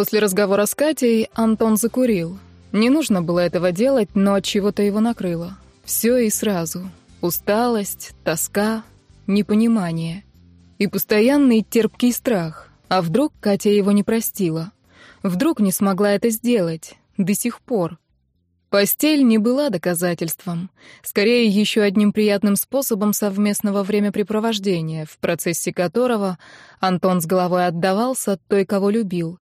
После разговора с Катей Антон закурил. Не нужно было этого делать, но от чего-то его накрыло. Все и сразу. Усталость, тоска, непонимание. И постоянный терпкий страх. А вдруг Катя его не простила? Вдруг не смогла это сделать? До сих пор. Постель не была доказательством, скорее еще одним приятным способом совместного времяпрепровождения, в процессе которого Антон с головой отдавался той, кого любил.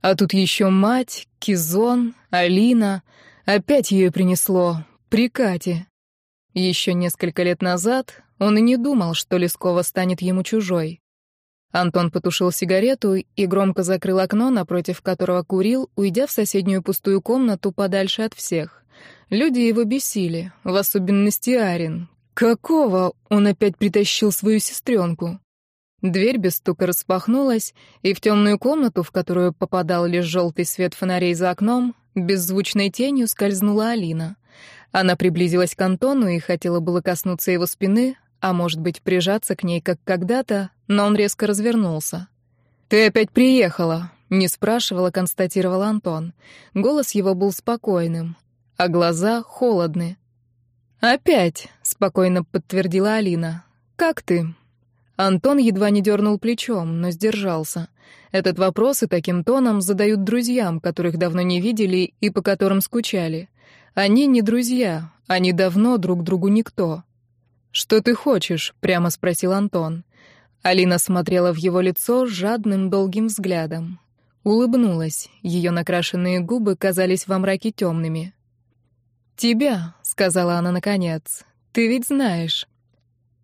А тут еще мать, Кизон, Алина. Опять ее принесло. При Кате. Еще несколько лет назад он и не думал, что Лескова станет ему чужой. Антон потушил сигарету и громко закрыл окно, напротив которого курил, уйдя в соседнюю пустую комнату подальше от всех. Люди его бесили, в особенности Арин. Какого он опять притащил свою сестренку? Дверь без стука распахнулась, и в темную комнату, в которую попадал лишь желтый свет фонарей за окном, беззвучной тенью скользнула Алина. Она приблизилась к Антону и хотела было коснуться его спины, а может быть, прижаться к ней, как когда-то, но он резко развернулся. «Ты опять приехала», — не спрашивала, констатировал Антон. Голос его был спокойным, а глаза холодны. «Опять», — спокойно подтвердила Алина. «Как ты?» Антон едва не дернул плечом, но сдержался. Этот вопрос и таким тоном задают друзьям, которых давно не видели и по которым скучали. Они не друзья, они давно друг другу никто. «Что ты хочешь?» — прямо спросил Антон. Алина смотрела в его лицо жадным долгим взглядом. Улыбнулась, ее накрашенные губы казались во мраке темными. «Тебя», — сказала она наконец, — «ты ведь знаешь».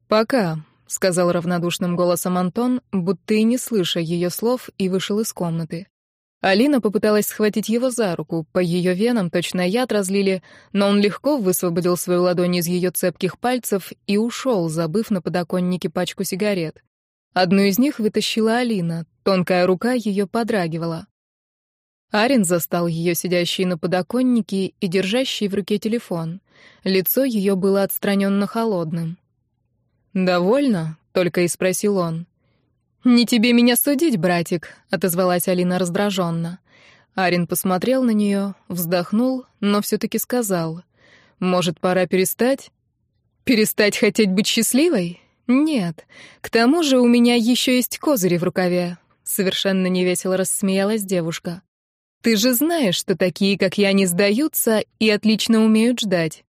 «Пока», — сказал равнодушным голосом Антон, будто и не слыша ее слов, и вышел из комнаты. Алина попыталась схватить его за руку, по ее венам точно яд разлили, но он легко высвободил свою ладонь из ее цепких пальцев и ушел, забыв на подоконнике пачку сигарет. Одну из них вытащила Алина, тонкая рука ее подрагивала. Арин застал ее сидящей на подоконнике и держащей в руке телефон. Лицо ее было отстраненно холодным. «Довольно?» — только и спросил он. «Не тебе меня судить, братик», — отозвалась Алина раздраженно. Арин посмотрел на нее, вздохнул, но все-таки сказал. «Может, пора перестать?» «Перестать хотеть быть счастливой? Нет. К тому же у меня еще есть козыри в рукаве», — совершенно невесело рассмеялась девушка. «Ты же знаешь, что такие, как я, не сдаются и отлично умеют ждать».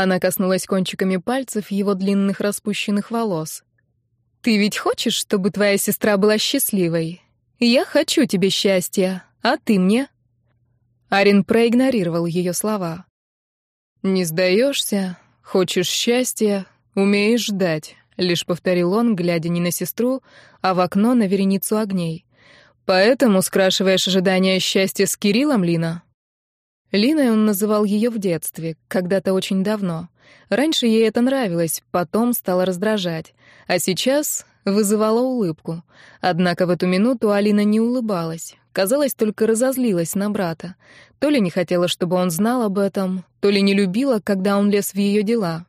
Она коснулась кончиками пальцев его длинных распущенных волос. Ты ведь хочешь, чтобы твоя сестра была счастливой? Я хочу тебе счастья, а ты мне?» Арин проигнорировал ее слова. «Не сдаешься, хочешь счастья, умеешь ждать», — лишь повторил он, глядя не на сестру, а в окно на вереницу огней. «Поэтому скрашиваешь ожидания счастья с Кириллом, Лина?» Линой он называл ее в детстве, когда-то очень давно. Раньше ей это нравилось, потом стало раздражать. А сейчас вызывала улыбку. Однако в эту минуту Алина не улыбалась. Казалось, только разозлилась на брата. То ли не хотела, чтобы он знал об этом, то ли не любила, когда он лез в ее дела.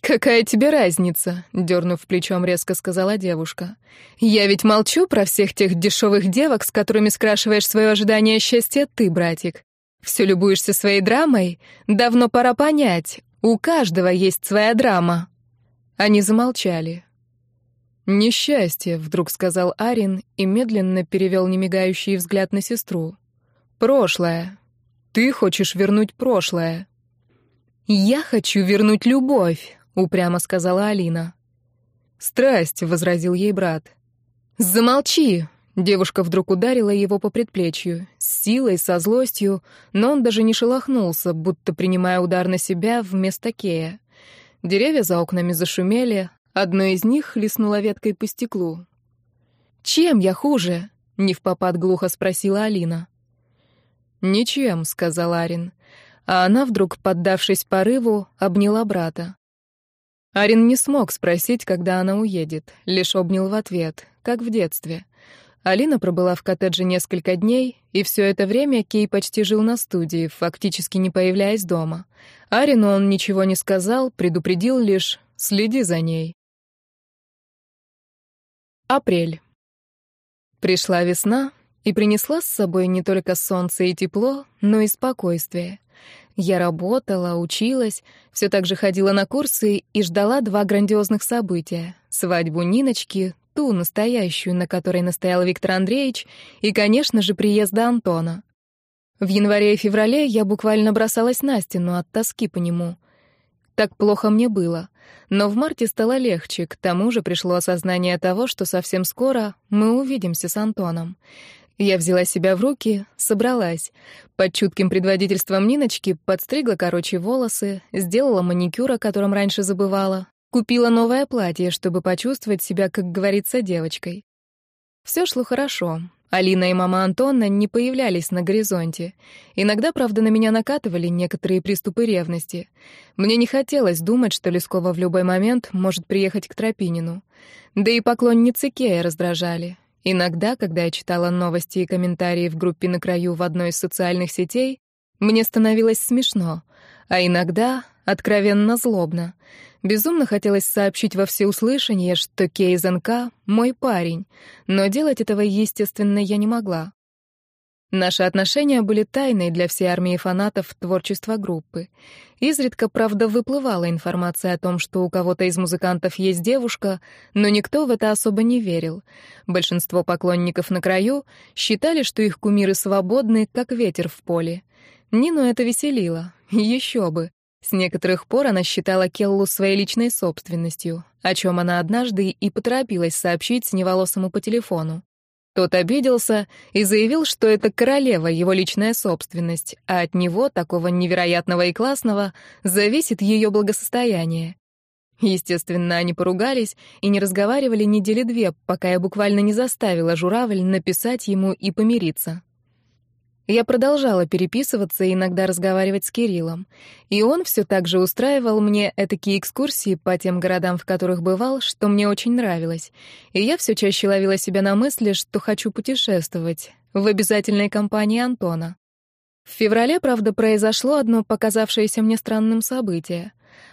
«Какая тебе разница?» — дернув плечом, резко сказала девушка. «Я ведь молчу про всех тех дешевых девок, с которыми скрашиваешь свое ожидание счастья ты, братик. Все любуешься своей драмой? Давно пора понять, у каждого есть своя драма». Они замолчали. «Несчастье», — вдруг сказал Арин и медленно перевел немигающий взгляд на сестру. «Прошлое. Ты хочешь вернуть прошлое». «Я хочу вернуть любовь», — упрямо сказала Алина. «Страсть», — возразил ей брат. «Замолчи», Девушка вдруг ударила его по предплечью, с силой, со злостью, но он даже не шелохнулся, будто принимая удар на себя вместо Кея. Деревья за окнами зашумели, одно из них хлестнуло веткой по стеклу. «Чем я хуже?» — не в попад глухо спросила Алина. «Ничем», — сказал Арин. А она вдруг, поддавшись порыву, обняла брата. Арин не смог спросить, когда она уедет, лишь обнял в ответ, как в детстве. Алина пробыла в коттедже несколько дней, и все это время Кей почти жил на студии, фактически не появляясь дома. Арину он ничего не сказал, предупредил лишь «следи за ней». Апрель. Пришла весна, и принесла с собой не только солнце и тепло, но и спокойствие. Я работала, училась, все так же ходила на курсы и ждала два грандиозных события — свадьбу Ниночки, ту настоящую, на которой настоял Виктор Андреевич, и, конечно же, приезда Антона. В январе и феврале я буквально бросалась на стену от тоски по нему. Так плохо мне было. Но в марте стало легче, к тому же пришло осознание того, что совсем скоро мы увидимся с Антоном. Я взяла себя в руки, собралась. Под чутким предводительством Ниночки подстригла короче волосы, сделала маникюр, о котором раньше забывала, купила новое платье, чтобы почувствовать себя, как говорится, девочкой. Все шло хорошо. Алина и мама Антона не появлялись на горизонте. Иногда, правда, на меня накатывали некоторые приступы ревности. Мне не хотелось думать, что Лескова в любой момент может приехать к Тропинину. Да и поклонницы Кея раздражали. Иногда, когда я читала новости и комментарии в группе «На краю» в одной из социальных сетей, мне становилось смешно, а иногда откровенно злобно. Безумно хотелось сообщить во всеуслышание, что Кейз НК — мой парень, но делать этого, естественно, я не могла. Наши отношения были тайной для всей армии фанатов творчества группы. Изредка, правда, выплывала информация о том, что у кого-то из музыкантов есть девушка, но никто в это особо не верил. Большинство поклонников на краю считали, что их кумиры свободны, как ветер в поле. Нину это веселило. Еще бы. С некоторых пор она считала Келлу своей личной собственностью, о чем она однажды и поторопилась сообщить Синеволосому по телефону. Тот обиделся и заявил, что это королева, его личная собственность, а от него, такого невероятного и классного, зависит ее благосостояние. Естественно, они поругались и не разговаривали недели две, пока я буквально не заставила журавль написать ему и помириться. Я продолжала переписываться и иногда разговаривать с Кириллом. И он все так же устраивал мне этакие экскурсии по тем городам, в которых бывал, что мне очень нравилось. И я все чаще ловила себя на мысли, что хочу путешествовать в обязательной компании Антона. В феврале, правда, произошло одно показавшееся мне странным событие.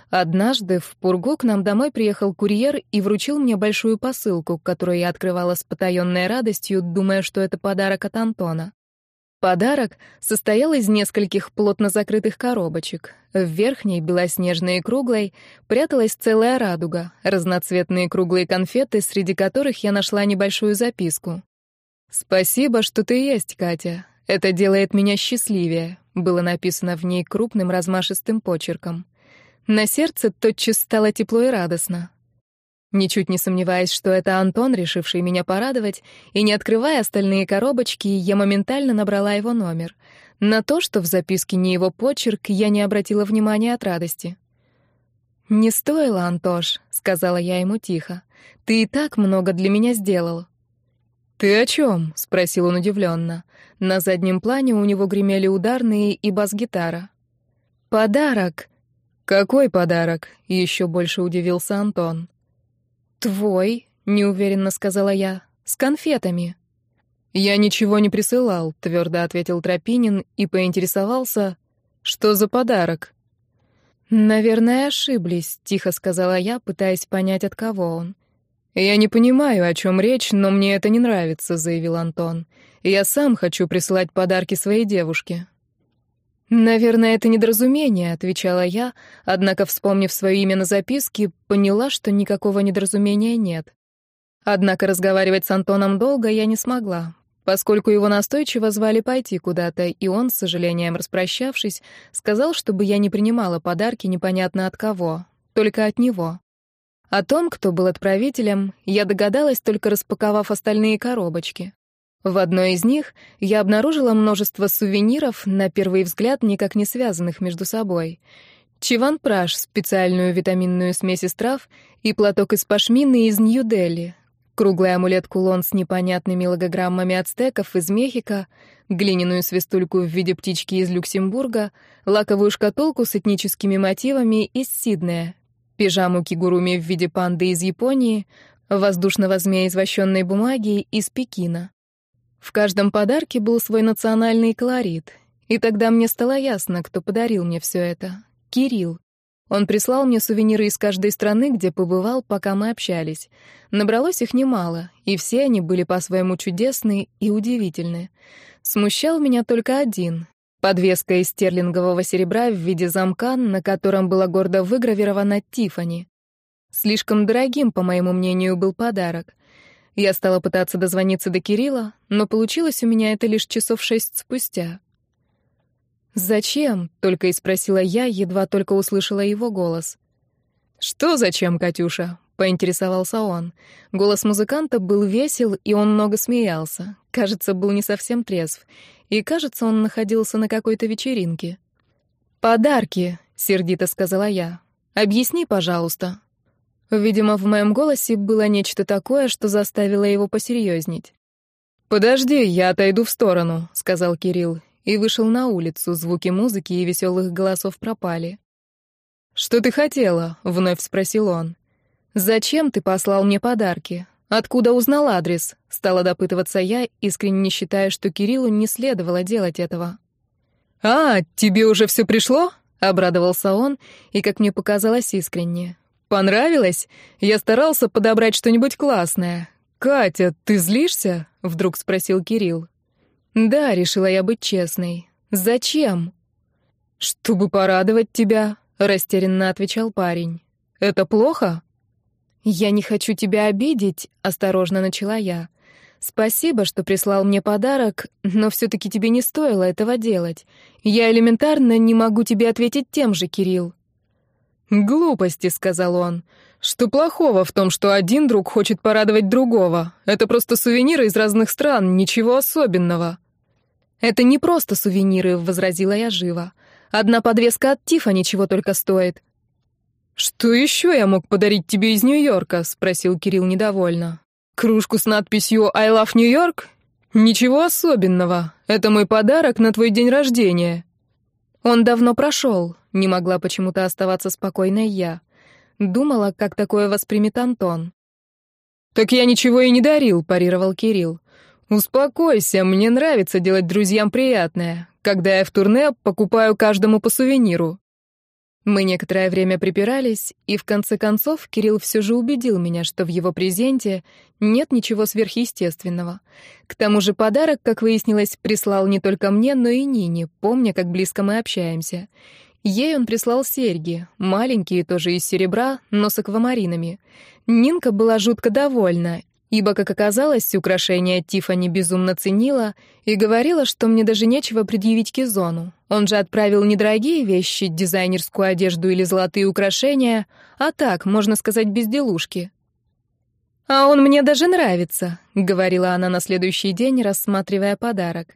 Однажды в Пургу к нам домой приехал курьер и вручил мне большую посылку, которую я открывала с потаенной радостью, думая, что это подарок от Антона. Подарок состоял из нескольких плотно закрытых коробочек. В верхней, белоснежной и круглой, пряталась целая радуга, разноцветные круглые конфеты, среди которых я нашла небольшую записку. «Спасибо, что ты есть, Катя. Это делает меня счастливее», было написано в ней крупным размашистым почерком. На сердце тотчас стало тепло и радостно. Ничуть не сомневаясь, что это Антон, решивший меня порадовать, и не открывая остальные коробочки, я моментально набрала его номер. На то, что в записке не его почерк, я не обратила внимания от радости. «Не стоило, Антош», — сказала я ему тихо. «Ты и так много для меня сделал». «Ты о чем?» — спросил он удивленно. На заднем плане у него гремели ударные и бас-гитара. «Подарок!» «Какой подарок?» — еще больше удивился Антон. «Твой», — неуверенно сказала я, — «с конфетами». «Я ничего не присылал», — твердо ответил Тропинин и поинтересовался, «что за подарок?» «Наверное, ошиблись», — тихо сказала я, пытаясь понять, от кого он. «Я не понимаю, о чем речь, но мне это не нравится», — заявил Антон. «Я сам хочу присылать подарки своей девушке». «Наверное, это недоразумение», — отвечала я, однако, вспомнив свое имя на записке, поняла, что никакого недоразумения нет. Однако разговаривать с Антоном долго я не смогла, поскольку его настойчиво звали пойти куда-то, и он, с сожалением распрощавшись, сказал, чтобы я не принимала подарки непонятно от кого, только от него. О том, кто был отправителем, я догадалась, только распаковав остальные коробочки. В одной из них я обнаружила множество сувениров, на первый взгляд никак не связанных между собой. Чиван-праш, специальную витаминную смесь из трав, и платок из пашмины из Нью-Дели, круглый амулет-кулон с непонятными логограммами ацтеков из Мехико, глиняную свистульку в виде птички из Люксембурга, лаковую шкатулку с этническими мотивами из Сиднея, пижаму кигуруми в виде панды из Японии, воздушного змея из вощенной бумаги из Пекина. В каждом подарке был свой национальный колорит, и тогда мне стало ясно, кто подарил мне все это. Кирилл. Он прислал мне сувениры из каждой страны, где побывал, пока мы общались. Набралось их немало, и все они были по-своему чудесны и удивительны. Смущал меня только один — подвеска из стерлингового серебра в виде замка, на котором было гордо выгравировано Тифани. Слишком дорогим, по моему мнению, был подарок. Я стала пытаться дозвониться до Кирилла, но получилось у меня это лишь часов шесть спустя. «Зачем?» — только и спросила я, едва только услышала его голос. «Что зачем, Катюша?» — поинтересовался он. Голос музыканта был весел, и он много смеялся. Кажется, был не совсем трезв. И, кажется, он находился на какой-то вечеринке. «Подарки», — сердито сказала я. «Объясни, пожалуйста». Видимо, в моем голосе было нечто такое, что заставило его посерьезнеть. «Подожди, я отойду в сторону», — сказал Кирилл, и вышел на улицу, звуки музыки и веселых голосов пропали. «Что ты хотела?» — вновь спросил он. «Зачем ты послал мне подарки? Откуда узнал адрес?» — стала допытываться я, искренне считая, что Кириллу не следовало делать этого. «А, тебе уже все пришло?» — обрадовался он, и, как мне показалось, искренне. Понравилось? Я старался подобрать что-нибудь классное. Катя, ты злишься? Вдруг спросил Кирилл. Да, решила я быть честной. Зачем? Чтобы порадовать тебя, растерянно отвечал парень. Это плохо? Я не хочу тебя обидеть, осторожно начала я. Спасибо, что прислал мне подарок, но все таки тебе не стоило этого делать. Я элементарно не могу тебе ответить тем же, Кирилл. «Глупости», — сказал он. «Что плохого в том, что один друг хочет порадовать другого? Это просто сувениры из разных стран, ничего особенного». «Это не просто сувениры», — возразила я живо. «Одна подвеска от Тифа ничего только стоит». «Что еще я мог подарить тебе из Нью-Йорка?» — спросил Кирилл недовольно. «Кружку с надписью «I love New York»? Ничего особенного. Это мой подарок на твой день рождения». Он давно прошел. Не могла почему-то оставаться спокойной я. Думала, как такое воспримет Антон. «Так я ничего и не дарил», — парировал Кирилл. «Успокойся, мне нравится делать друзьям приятное. Когда я в турне, покупаю каждому по сувениру. Мы некоторое время припирались, и в конце концов Кирилл все же убедил меня, что в его презенте нет ничего сверхъестественного. К тому же подарок, как выяснилось, прислал не только мне, но и Нине, помня, как близко мы общаемся. Ей он прислал серьги, маленькие, тоже из серебра, но с аквамаринами. Нинка была жутко довольна, ибо, как оказалось, украшение Тифани безумно ценила и говорила, что мне даже нечего предъявить Кизону. Он же отправил не дорогие вещи, дизайнерскую одежду или золотые украшения, а так, можно сказать, безделушки. «А он мне даже нравится», — говорила она на следующий день, рассматривая подарок.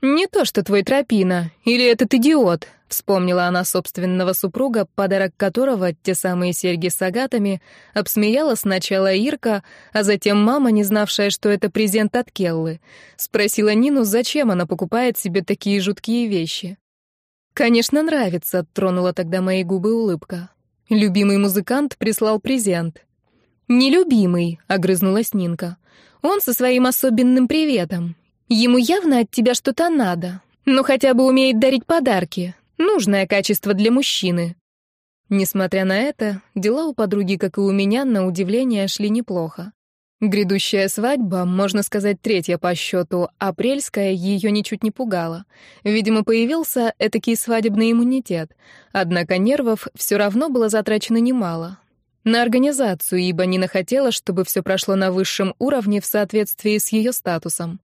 «Не то, что твой тропина, или этот идиот», — вспомнила она собственного супруга, подарок которого, те самые серьги с агатами, обсмеяла сначала Ирка, а затем мама, не знавшая, что это презент от Келлы. Спросила Нину, зачем она покупает себе такие жуткие вещи. «Конечно, нравится», — тронула тогда мои губы улыбка. Любимый музыкант прислал презент. «Нелюбимый», — огрызнулась Нинка. «Он со своим особенным приветом. Ему явно от тебя что-то надо, но хотя бы умеет дарить подарки. Нужное качество для мужчины. Несмотря на это, дела у подруги, как и у меня, на удивление шли неплохо. Грядущая свадьба, можно сказать, третья по счету, апрельская, ее ничуть не пугала. Видимо, появился этакий свадебный иммунитет. Однако нервов все равно было затрачено немало. На организацию, ибо Нина хотела, чтобы все прошло на высшем уровне в соответствии с ее статусом.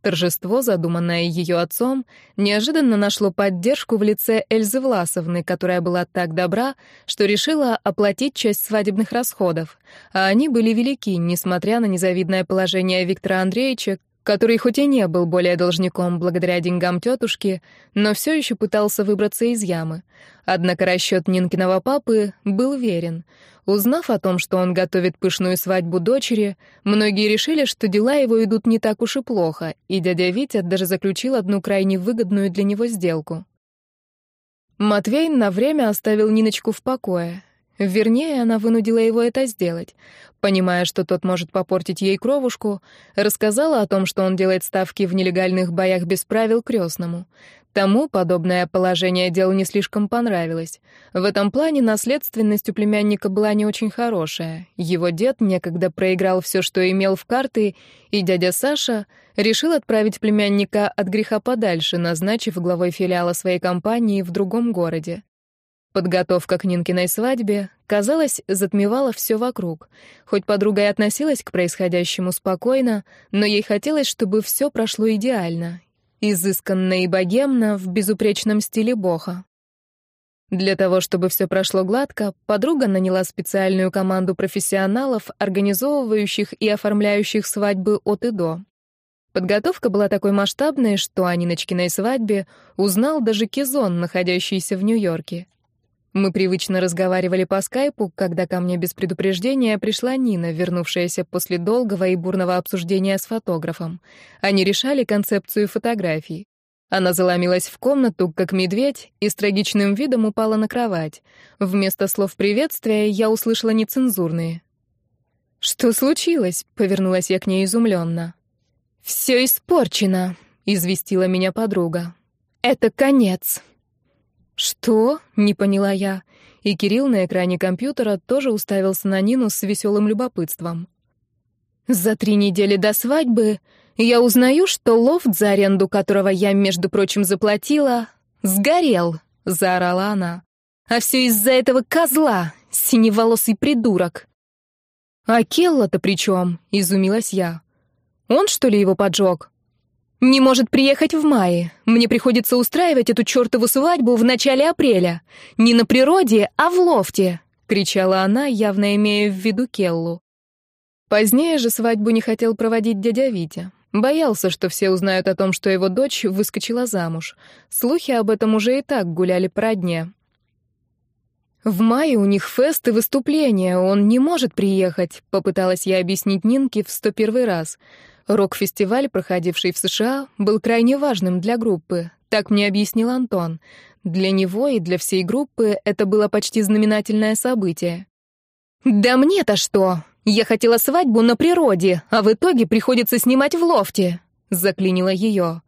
Торжество, задуманное ее отцом, неожиданно нашло поддержку в лице Эльзы Власовны, которая была так добра, что решила оплатить часть свадебных расходов. А они были велики, несмотря на незавидное положение Виктора Андреевича, который хоть и не был более должником благодаря деньгам тетушки, но все еще пытался выбраться из ямы. Однако расчет Нинкиного папы был верен. Узнав о том, что он готовит пышную свадьбу дочери, многие решили, что дела его идут не так уж и плохо, и дядя Витя даже заключил одну крайне выгодную для него сделку. Матвей на время оставил Ниночку в покое. Вернее, она вынудила его это сделать. Понимая, что тот может попортить ей кровушку, рассказала о том, что он делает ставки в нелегальных боях без правил крестному. Тому подобное положение дел не слишком понравилось. В этом плане наследственность у племянника была не очень хорошая. Его дед некогда проиграл все, что имел в карты, и дядя Саша решил отправить племянника от греха подальше, назначив главой филиала своей компании в другом городе. Подготовка к Нинкиной свадьбе, казалось, затмевала все вокруг. Хоть подруга и относилась к происходящему спокойно, но ей хотелось, чтобы все прошло идеально, изысканно и богемно в безупречном стиле Боха. Для того, чтобы все прошло гладко, подруга наняла специальную команду профессионалов, организовывающих и оформляющих свадьбы от и до. Подготовка была такой масштабной, что о Ниночкиной свадьбе узнал даже Кизон, находящийся в Нью-Йорке. Мы привычно разговаривали по скайпу, когда ко мне без предупреждения пришла Нина, вернувшаяся после долгого и бурного обсуждения с фотографом. Они решали концепцию фотографий. Она заломилась в комнату, как медведь, и с трагичным видом упала на кровать. Вместо слов приветствия я услышала нецензурные. «Что случилось?» — повернулась я к ней изумленно. «Все испорчено», — известила меня подруга. «Это конец». «Что?» — не поняла я. И Кирилл на экране компьютера тоже уставился на Нину с веселым любопытством. «За три недели до свадьбы я узнаю, что лофт, за аренду которого я, между прочим, заплатила, сгорел», — заорала она. «А все из-за этого козла, синеволосый придурок». «А Келла-то при чем?» — изумилась я. «Он, что ли, его поджег?» Не может приехать в мае. Мне приходится устраивать эту чертову свадьбу в начале апреля. Не на природе, а в лофте!» — кричала она, явно имея в виду Келлу. Позднее же свадьбу не хотел проводить дядя Витя. Боялся, что все узнают о том, что его дочь выскочила замуж. Слухи об этом уже и так гуляли по дне. «В мае у них фест и выступление, он не может приехать», — попыталась я объяснить Нинке в сто первый раз — Рок-фестиваль, проходивший в США, был крайне важным для группы, так мне объяснил Антон. Для него и для всей группы это было почти знаменательное событие. «Да мне-то что? Я хотела свадьбу на природе, а в итоге приходится снимать в лофте», — заклинила ее.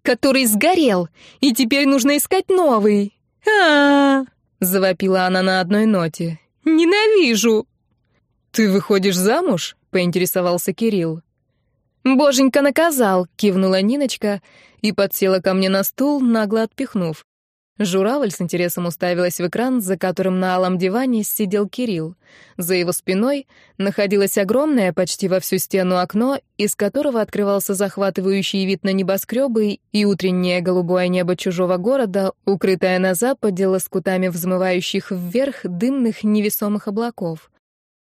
«Который сгорел, и теперь нужно искать новый». А, -а, -а завопила она на одной ноте. «Ненавижу!» «Ты выходишь замуж?» — поинтересовался Кирилл. «Боженька наказал!» — кивнула Ниночка и подсела ко мне на стул, нагло отпихнув. Журавль с интересом уставилась в экран, за которым на алом диване сидел Кирилл. За его спиной находилось огромное, почти во всю стену окно, из которого открывался захватывающий вид на небоскребы и утреннее голубое небо чужого города, укрытое на западе лоскутами взмывающих вверх дымных невесомых облаков.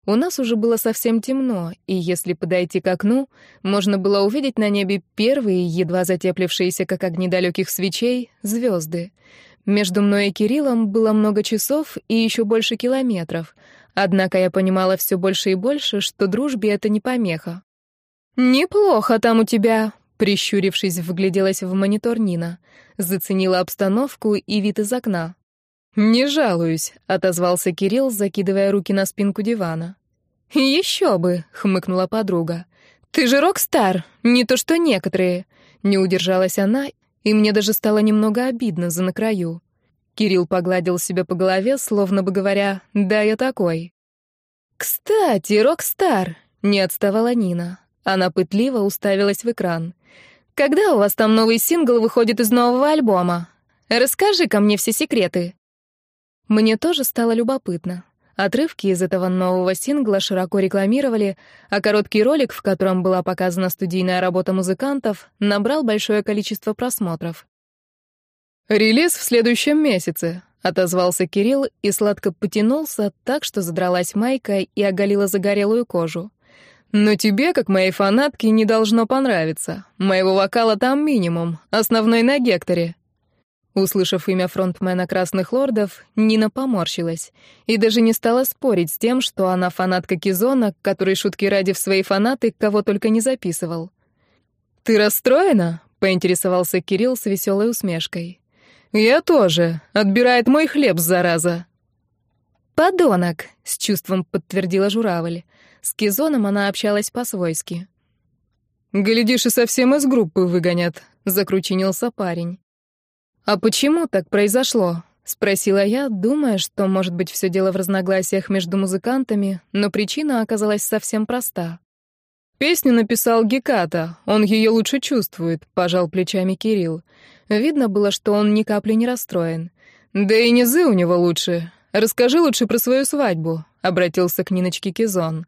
У нас уже было совсем темно, и если подойти к окну, можно было увидеть на небе первые, едва затеплившиеся, как огни далеких свечей, звезды. Между мной и Кириллом было много часов и еще больше километров. Однако я понимала все больше и больше, что дружбе это не помеха. «Неплохо там у тебя», — прищурившись, вгляделась в монитор Нина. Заценила обстановку и вид из окна. «Не жалуюсь», — отозвался Кирилл, закидывая руки на спинку дивана. «Еще бы», — хмыкнула подруга. «Ты же рок-стар, не то что некоторые». Не удержалась она, и мне даже стало немного обидно за на краю. Кирилл погладил себя по голове, словно бы говоря, «Да, я такой». «Кстати, рок-стар», — не отставала Нина. Она пытливо уставилась в экран. «Когда у вас там новый сингл выходит из нового альбома? Расскажи ко мне все секреты». Мне тоже стало любопытно. Отрывки из этого нового сингла широко рекламировали, а короткий ролик, в котором была показана студийная работа музыкантов, набрал большое количество просмотров. «Релиз в следующем месяце», — отозвался Кирилл и сладко потянулся так, что задралась майка и оголила загорелую кожу. «Но тебе, как моей фанатке, не должно понравиться. Моего вокала там минимум, основной на Гекторе». Услышав имя фронтмена «Красных лордов», Нина поморщилась и даже не стала спорить с тем, что она фанатка Кизона, который шутки ради в свои фанаты кого только не записывал. «Ты расстроена?» — поинтересовался Кирилл с веселой усмешкой. «Я тоже. Отбирает мой хлеб, зараза». «Подонок!» — с чувством подтвердила журавль. С Кизоном она общалась по-свойски. «Глядишь, и совсем из группы выгонят», — закручинился парень. «А почему так произошло?» — спросила я, думая, что, может быть, все дело в разногласиях между музыкантами, но причина оказалась совсем проста. «Песню написал Геката, он ее лучше чувствует», — пожал плечами Кирилл. Видно было, что он ни капли не расстроен. «Да и низы у него лучше. Расскажи лучше про свою свадьбу», — обратился к Ниночке Кизон.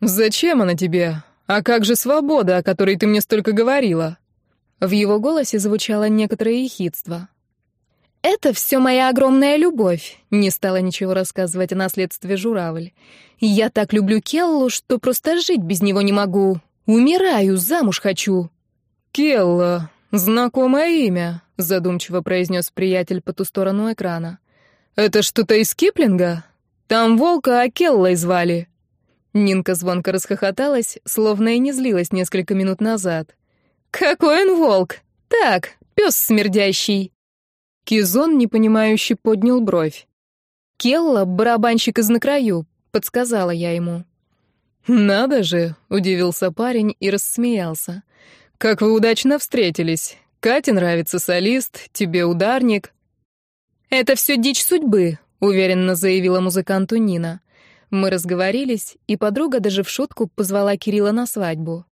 «Зачем она тебе? А как же свобода, о которой ты мне столько говорила?» В его голосе звучало некоторое ехидство. «Это все моя огромная любовь», — не стала ничего рассказывать о наследстве журавль. «Я так люблю Келлу, что просто жить без него не могу. Умираю, замуж хочу». «Келла, знакомое имя», — задумчиво произнес приятель по ту сторону экрана. «Это что-то из Киплинга? Там волка Акеллой звали». Нинка звонко расхохоталась, словно и не злилась несколько минут назад. «Какой он волк! Так, пес смердящий!» Кизон, непонимающе, поднял бровь. «Келла — барабанщик из на краю», — подсказала я ему. «Надо же!» — удивился парень и рассмеялся. «Как вы удачно встретились. Кате нравится солист, тебе ударник». «Это все дичь судьбы», — уверенно заявила музыканту Нина. Мы разговорились, и подруга даже в шутку позвала Кирилла на свадьбу.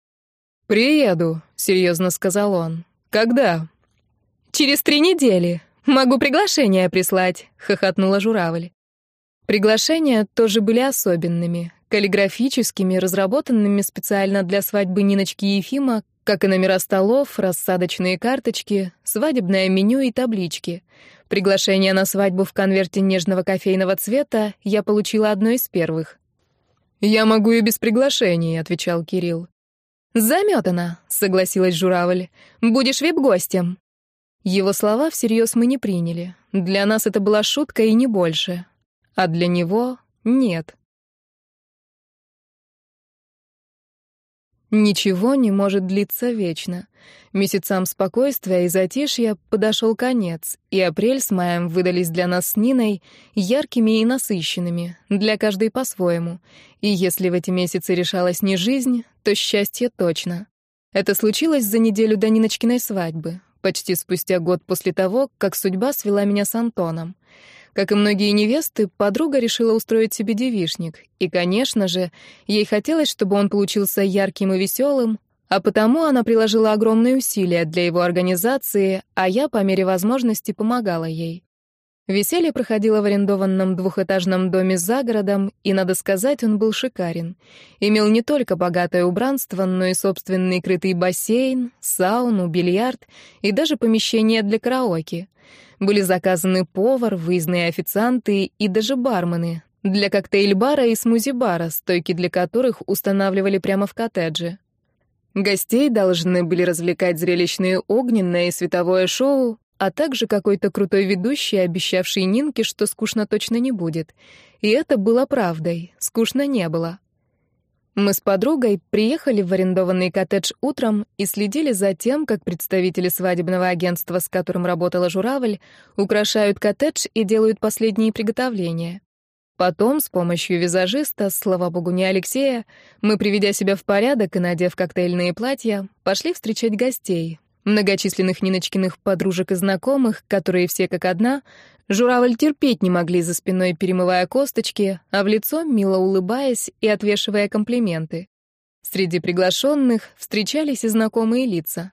«Приеду», — серьезно сказал он. «Когда?» «Через три недели. «Могу приглашение прислать», — хохотнула журавль. Приглашения тоже были особенными, каллиграфическими, разработанными специально для свадьбы Ниночки и Ефима, как и номера столов, рассадочные карточки, свадебное меню и таблички. Приглашение на свадьбу в конверте нежного кофейного цвета я получила одно из первых. «Я могу и без приглашений», — отвечал Кирилл. «Заметана», — согласилась журавль. «Будешь вип-гостем». Его слова всерьез мы не приняли. Для нас это была шутка и не больше. А для него — нет. Ничего не может длиться вечно. Месяцам спокойствия и затишья подошел конец, и апрель с маем выдались для нас с Ниной яркими и насыщенными, для каждой по-своему. И если в эти месяцы решалась не жизнь, то счастье точно. Это случилось за неделю до Ниночкиной свадьбы почти спустя год после того, как судьба свела меня с Антоном. Как и многие невесты, подруга решила устроить себе девишник. И, конечно же, ей хотелось, чтобы он получился ярким и веселым, а потому она приложила огромные усилия для его организации, а я по мере возможности помогала ей. Веселье проходило в арендованном двухэтажном доме за городом, и, надо сказать, он был шикарен. Имел не только богатое убранство, но и собственный крытый бассейн, сауну, бильярд и даже помещение для караоке. Были заказаны повар, выездные официанты и даже бармены для коктейль-бара и смузи-бара, стойки для которых устанавливали прямо в коттедже. Гостей должны были развлекать зрелищные огненное и световое шоу, а также какой-то крутой ведущий, обещавший Нинке, что скучно точно не будет. И это было правдой, скучно не было. Мы с подругой приехали в арендованный коттедж утром и следили за тем, как представители свадебного агентства, с которым работала журавль, украшают коттедж и делают последние приготовления. Потом, с помощью визажиста, слава богу, не Алексея, мы, приведя себя в порядок и надев коктейльные платья, пошли встречать гостей, Многочисленных Ниночкиных подружек и знакомых, которые все как одна, журавль терпеть не могли за спиной, перемывая косточки, а в лицо мило улыбаясь и отвешивая комплименты. Среди приглашенных встречались и знакомые лица.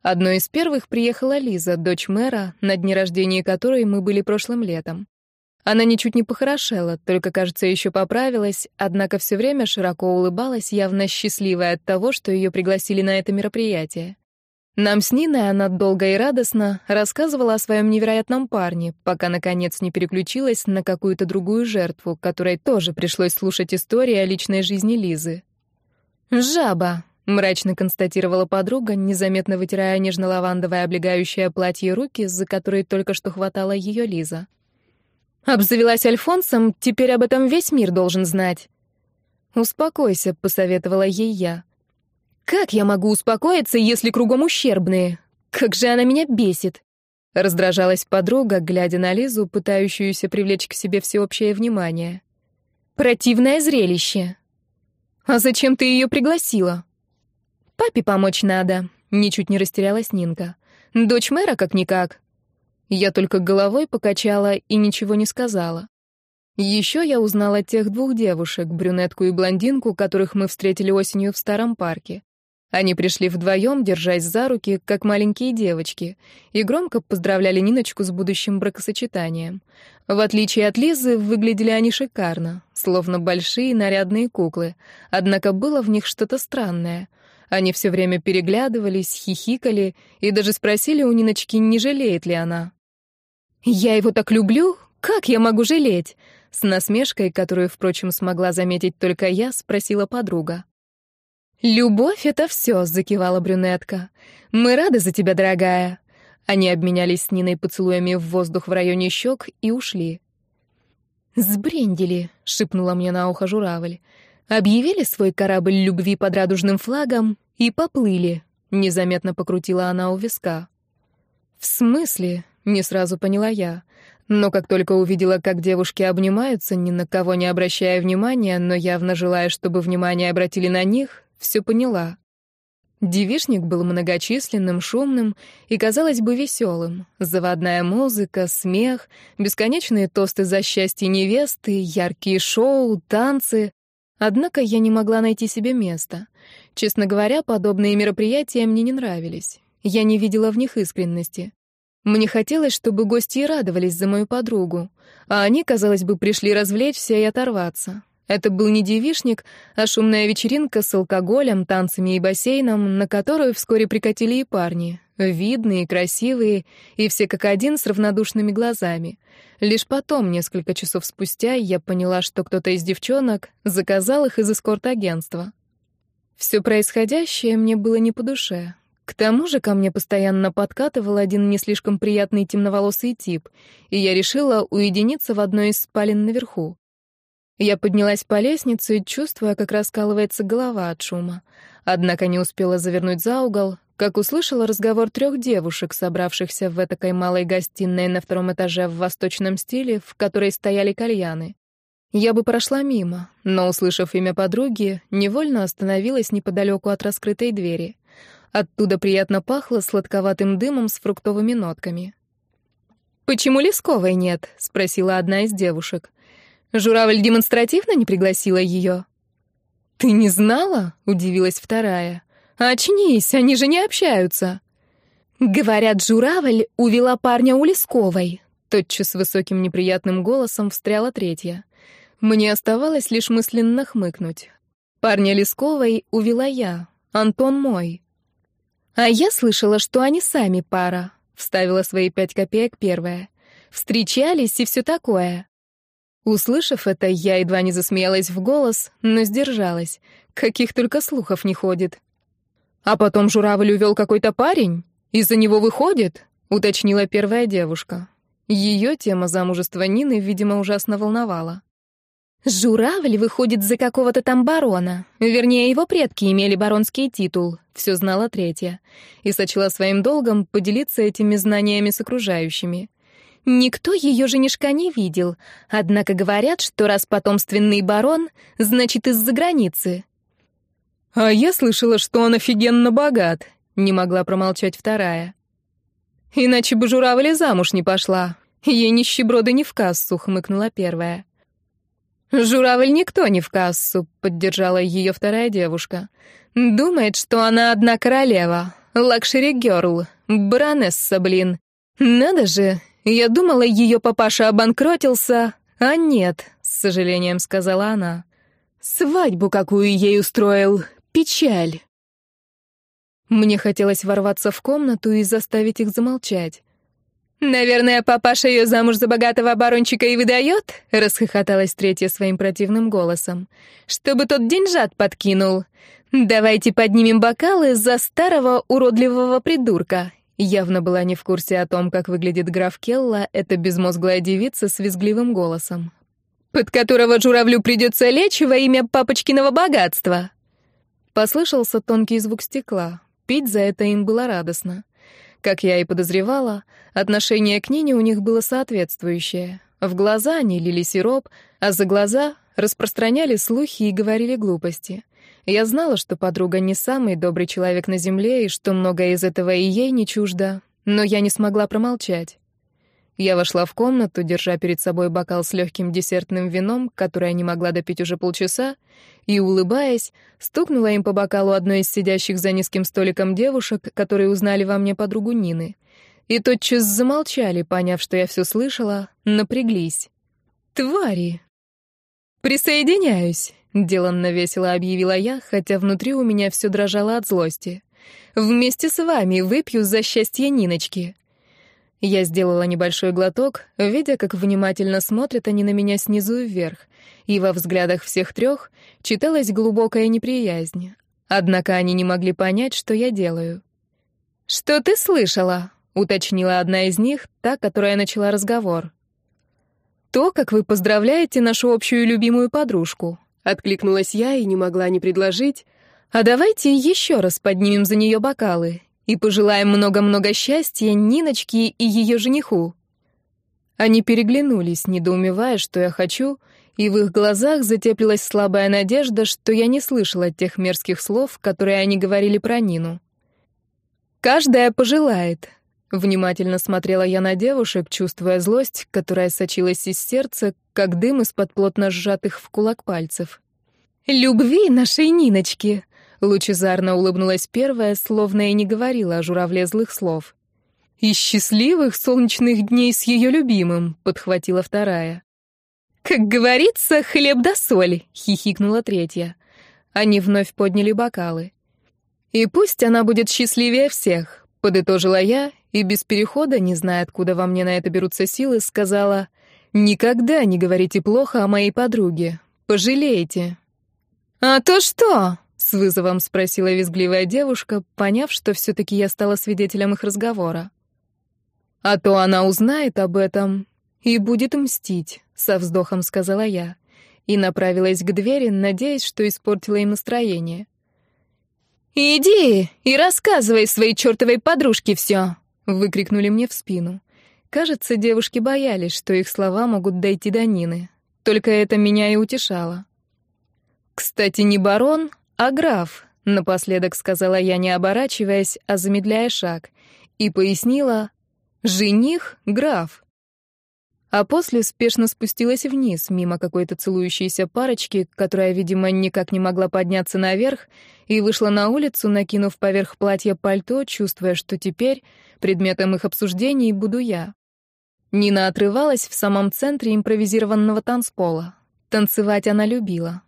Одной из первых приехала Лиза, дочь мэра, на дне рождения которой мы были прошлым летом. Она ничуть не похорошела, только, кажется, еще поправилась, однако все время широко улыбалась, явно счастливая от того, что ее пригласили на это мероприятие. Нам с Ниной она долго и радостно рассказывала о своем невероятном парне, пока, наконец, не переключилась на какую-то другую жертву, которой тоже пришлось слушать истории о личной жизни Лизы. «Жаба», — мрачно констатировала подруга, незаметно вытирая нежно-лавандовое облегающее платье руки, за которые только что хватала ее Лиза. «Обзавелась Альфонсом, теперь об этом весь мир должен знать». «Успокойся», — посоветовала ей я. Как я могу успокоиться, если кругом ущербные? Как же она меня бесит. Раздражалась подруга, глядя на Лизу, пытающуюся привлечь к себе всеобщее внимание. «Противное зрелище!» «А зачем ты ее пригласила?» «Папе помочь надо», — ничуть не растерялась Нинка. «Дочь мэра как-никак». Я только головой покачала и ничего не сказала. Еще я узнала тех двух девушек, брюнетку и блондинку, которых мы встретили осенью в старом парке. Они пришли вдвоем, держась за руки, как маленькие девочки, и громко поздравляли Ниночку с будущим бракосочетанием. В отличие от Лизы, выглядели они шикарно, словно большие нарядные куклы, однако было в них что-то странное. Они все время переглядывались, хихикали и даже спросили у Ниночки, не жалеет ли она. «Я его так люблю, как я могу жалеть?» С насмешкой, которую, впрочем, смогла заметить только я, спросила подруга. «Любовь — это все», — закивала брюнетка. «Мы рады за тебя, дорогая». Они обменялись с Ниной поцелуями в воздух в районе щек и ушли. «Сбрендили», — шепнула мне на ухо журавль. «Объявили свой корабль любви под радужным флагом и поплыли», — незаметно покрутила она у виска. «В смысле?» — не сразу поняла я. Но как только увидела, как девушки обнимаются, ни на кого не обращая внимания, но явно желая, чтобы внимание обратили на них, все поняла. Девишник был многочисленным, шумным и, казалось бы, веселым. Заводная музыка, смех, бесконечные тосты за счастье невесты, яркие шоу, танцы. Однако я не могла найти себе места. Честно говоря, подобные мероприятия мне не нравились. Я не видела в них искренности. Мне хотелось, чтобы гости радовались за мою подругу, а они, казалось бы, пришли развлечься и оторваться. Это был не девишник, а шумная вечеринка с алкоголем, танцами и бассейном, на которую вскоре прикатили и парни. Видные, красивые, и все как один с равнодушными глазами. Лишь потом, несколько часов спустя, я поняла, что кто-то из девчонок заказал их из эскорт-агентства. Все происходящее мне было не по душе. К тому же ко мне постоянно подкатывал один не слишком приятный темноволосый тип, и я решила уединиться в одной из спален наверху. Я поднялась по лестнице, чувствуя, как раскалывается голова от шума. Однако не успела завернуть за угол, как услышала разговор трех девушек, собравшихся в этакой малой гостиной на втором этаже в восточном стиле, в которой стояли кальяны. Я бы прошла мимо, но, услышав имя подруги, невольно остановилась неподалеку от раскрытой двери. Оттуда приятно пахло сладковатым дымом с фруктовыми нотками. «Почему Лесковой нет?» — спросила одна из девушек. Журавль демонстративно не пригласила ее. «Ты не знала?» — удивилась вторая. «Очнись, они же не общаются». «Говорят, журавль увела парня у Лесковой», — тотчас высоким неприятным голосом встряла третья. Мне оставалось лишь мысленно хмыкнуть. Парня Лесковой увела я, Антон мой. «А я слышала, что они сами пара», — вставила свои пять копеек первая. «Встречались и все такое». Услышав это, я едва не засмеялась в голос, но сдержалась. Каких только слухов не ходит. «А потом журавль увел какой-то парень? Из-за него выходит?» — уточнила первая девушка. Ее тема замужества Нины, видимо, ужасно волновала. «Журавль выходит за какого-то там барона. Вернее, его предки имели баронский титул», — все знала третья. И сочла своим долгом поделиться этими знаниями с окружающими. Никто ее женишка не видел, однако говорят, что раз потомственный барон, значит, из-за границы. «А я слышала, что он офигенно богат», — не могла промолчать вторая. «Иначе бы журавля замуж не пошла. Ей нищеброды не в кассу», — хмыкнула первая. «Журавль никто не в кассу», — поддержала ее вторая девушка. «Думает, что она одна королева. Luxury girl. Баронесса, блин. Надо же, я думала, ее папаша обанкротился, а нет, с сожалением сказала она. Свадьбу какую ей устроил. Печаль. Мне хотелось ворваться в комнату и заставить их замолчать. «Наверное, папаша ее замуж за богатого оборончика и выдает?» — расхохоталась третья своим противным голосом. «Чтобы тот деньжат подкинул. Давайте поднимем бокалы за старого уродливого придурка явно была не в курсе о том, как выглядит граф Келла, эта безмозглая девица с визгливым голосом. «Под которого журавлю придется лечь во имя папочкиного богатства!» Послышался тонкий звук стекла. Пить за это им было радостно. Как я и подозревала, отношение к Нине у них было соответствующее. В глаза они лили сироп, а за глаза распространяли слухи и говорили глупости. Я знала, что подруга не самый добрый человек на земле и что многое из этого и ей не чуждо, но я не смогла промолчать. Я вошла в комнату, держа перед собой бокал с легким десертным вином, которое не могла допить уже полчаса, и, улыбаясь, стукнула им по бокалу одной из сидящих за низким столиком девушек, которые узнали во мне подругу Нины. И тотчас замолчали, поняв, что я все слышала, напряглись. «Твари!» «Присоединяюсь!» — деланно весело объявила я, хотя внутри у меня все дрожало от злости. «Вместе с вами выпью за счастье Ниночки!» Я сделала небольшой глоток, видя, как внимательно смотрят они на меня снизу вверх, и во взглядах всех трех читалась глубокая неприязнь. Однако они не могли понять, что я делаю. «Что ты слышала?» — уточнила одна из них, та, которая начала разговор. «То, как вы поздравляете нашу общую любимую подружку», — откликнулась я и не могла не предложить. «А давайте еще раз поднимем за нее бокалы и пожелаем много-много счастья Ниночке и ее жениху». Они переглянулись, недоумевая, что я хочу, и в их глазах затеплилась слабая надежда, что я не слышала тех мерзких слов, которые они говорили про Нину. «Каждая пожелает». Внимательно смотрела я на девушек, чувствуя злость, которая сочилась из сердца, как дым из-под плотно сжатых в кулак пальцев. «Любви нашей Ниночки!» Лучезарно улыбнулась первая, словно и не говорила о журавле злых слов. «И счастливых солнечных дней с ее любимым», — подхватила вторая. «Как говорится, хлеб да соль», — хихикнула третья. Они вновь подняли бокалы. «И пусть она будет счастливее всех», — подытожила я, и без перехода, не зная, откуда во мне на это берутся силы, сказала, «Никогда не говорите плохо о моей подруге. Пожалеете». «А то что?» С вызовом спросила визгливая девушка, поняв, что все-таки я стала свидетелем их разговора. «А то она узнает об этом и будет мстить», — со вздохом сказала я, и направилась к двери, надеясь, что испортила им настроение. «Иди и рассказывай своей чертовой подружке все!» — выкрикнули мне в спину. Кажется, девушки боялись, что их слова могут дойти до Нины. Только это меня и утешало. Кстати, не барон, «А граф?» — напоследок сказала я, не оборачиваясь, а замедляя шаг, и пояснила «Жених — граф». А после спешно спустилась вниз, мимо какой-то целующейся парочки, которая, видимо, никак не могла подняться наверх, и вышла на улицу, накинув поверх платья пальто, чувствуя, что теперь предметом их обсуждений буду я. Нина отрывалась в самом центре импровизированного танцпола. Танцевать она любила.